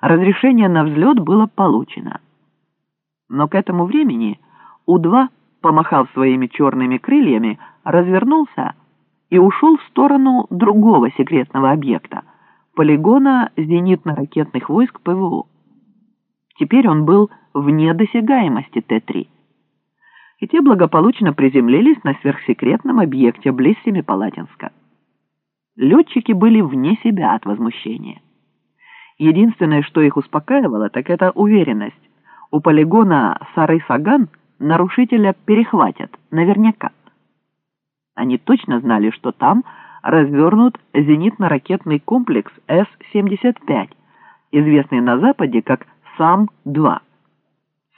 разрешение на взлет было получено. Но к этому времени У-2, помахав своими черными крыльями, развернулся и ушел в сторону другого секретного объекта – полигона зенитно-ракетных войск ПВО. Теперь он был вне досягаемости Т-3. И те благополучно приземлились на сверхсекретном объекте близ Семипалатинска. Летчики были вне себя от возмущения. Единственное, что их успокаивало, так это уверенность. У полигона Сары-Саган нарушителя перехватят, наверняка. Они точно знали, что там развернут зенитно-ракетный комплекс С-75, известный на Западе как САМ-2.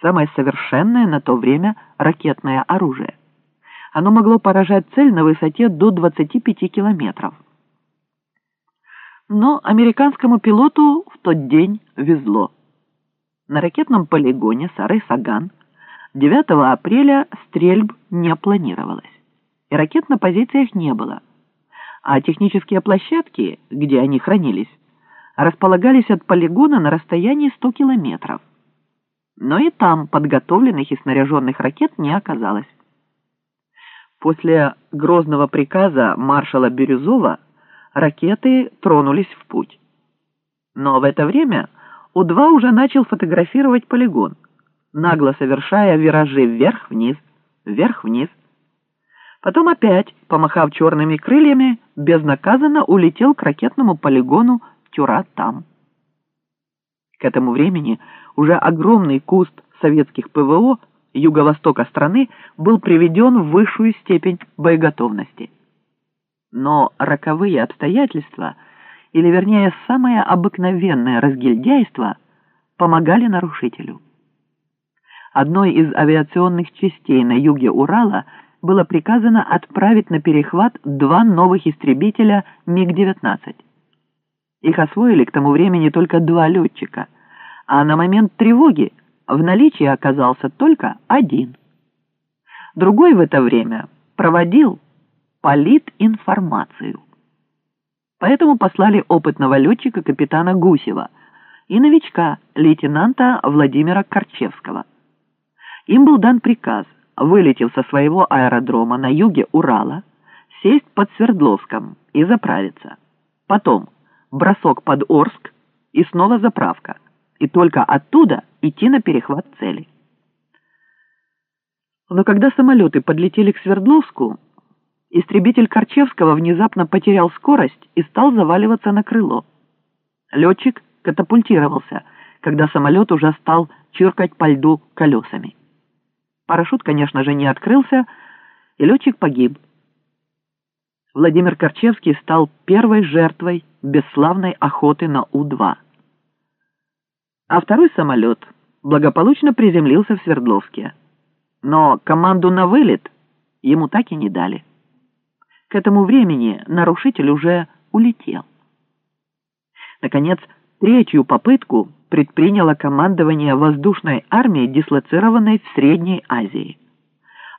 Самое совершенное на то время ракетное оружие. Оно могло поражать цель на высоте до 25 километров. Но американскому пилоту в тот день везло. На ракетном полигоне Сары-Саган 9 апреля стрельб не планировалось, и ракет на позициях не было, а технические площадки, где они хранились, располагались от полигона на расстоянии 100 километров. Но и там подготовленных и снаряженных ракет не оказалось. После грозного приказа маршала Бирюзова ракеты тронулись в путь. Но в это время У-2 уже начал фотографировать полигон, нагло совершая виражи вверх-вниз, вверх-вниз. Потом опять, помахав черными крыльями, безнаказанно улетел к ракетному полигону Тюра-Там. К этому времени уже огромный куст советских ПВО юго-востока страны был приведен в высшую степень боеготовности. Но роковые обстоятельства, или вернее самое обыкновенное разгильдяйство, помогали нарушителю. Одной из авиационных частей на юге Урала было приказано отправить на перехват два новых истребителя МиГ-19. Их освоили к тому времени только два летчика, а на момент тревоги в наличии оказался только один. Другой в это время проводил политинформацию. Поэтому послали опытного летчика капитана Гусева и новичка лейтенанта Владимира Корчевского. Им был дан приказ, вылетев со своего аэродрома на юге Урала, сесть под Свердловском и заправиться. Потом бросок под Орск и снова заправка, и только оттуда идти на перехват цели. Но когда самолеты подлетели к Свердловску, Истребитель Корчевского внезапно потерял скорость и стал заваливаться на крыло. Летчик катапультировался, когда самолет уже стал чиркать по льду колесами. Парашют, конечно же, не открылся, и летчик погиб. Владимир Корчевский стал первой жертвой бесславной охоты на У-2. А второй самолет благополучно приземлился в Свердловске. Но команду на вылет ему так и не дали. К этому времени нарушитель уже улетел. Наконец, третью попытку предприняло командование воздушной армии, дислоцированной в Средней Азии.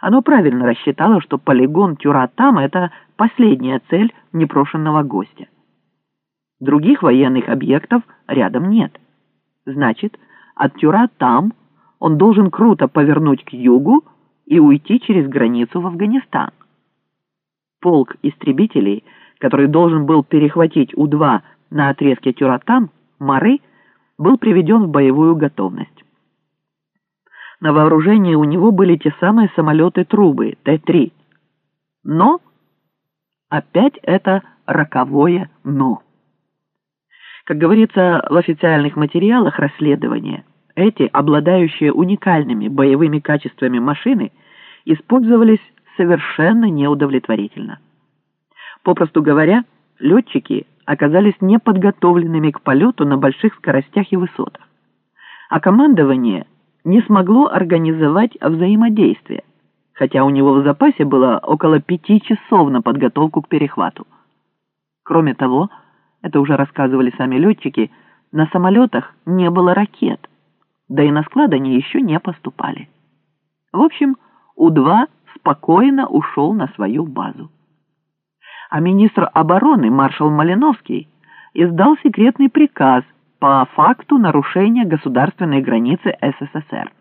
Оно правильно рассчитало, что полигон Тюратам – это последняя цель непрошенного гостя. Других военных объектов рядом нет. Значит, от Тюратам он должен круто повернуть к югу и уйти через границу в Афганистан полк истребителей, который должен был перехватить У-2 на отрезке Тюратам, Мары, был приведен в боевую готовность. На вооружении у него были те самые самолеты-трубы Т-3. Но опять это роковое «но». Как говорится в официальных материалах расследования, эти, обладающие уникальными боевыми качествами машины, использовались совершенно неудовлетворительно. Попросту говоря, летчики оказались неподготовленными к полету на больших скоростях и высотах, а командование не смогло организовать взаимодействие, хотя у него в запасе было около пяти часов на подготовку к перехвату. Кроме того, это уже рассказывали сами летчики, на самолетах не было ракет, да и на склад они еще не поступали. В общем, У-2 спокойно ушел на свою базу. А министр обороны маршал Малиновский издал секретный приказ по факту нарушения государственной границы СССР.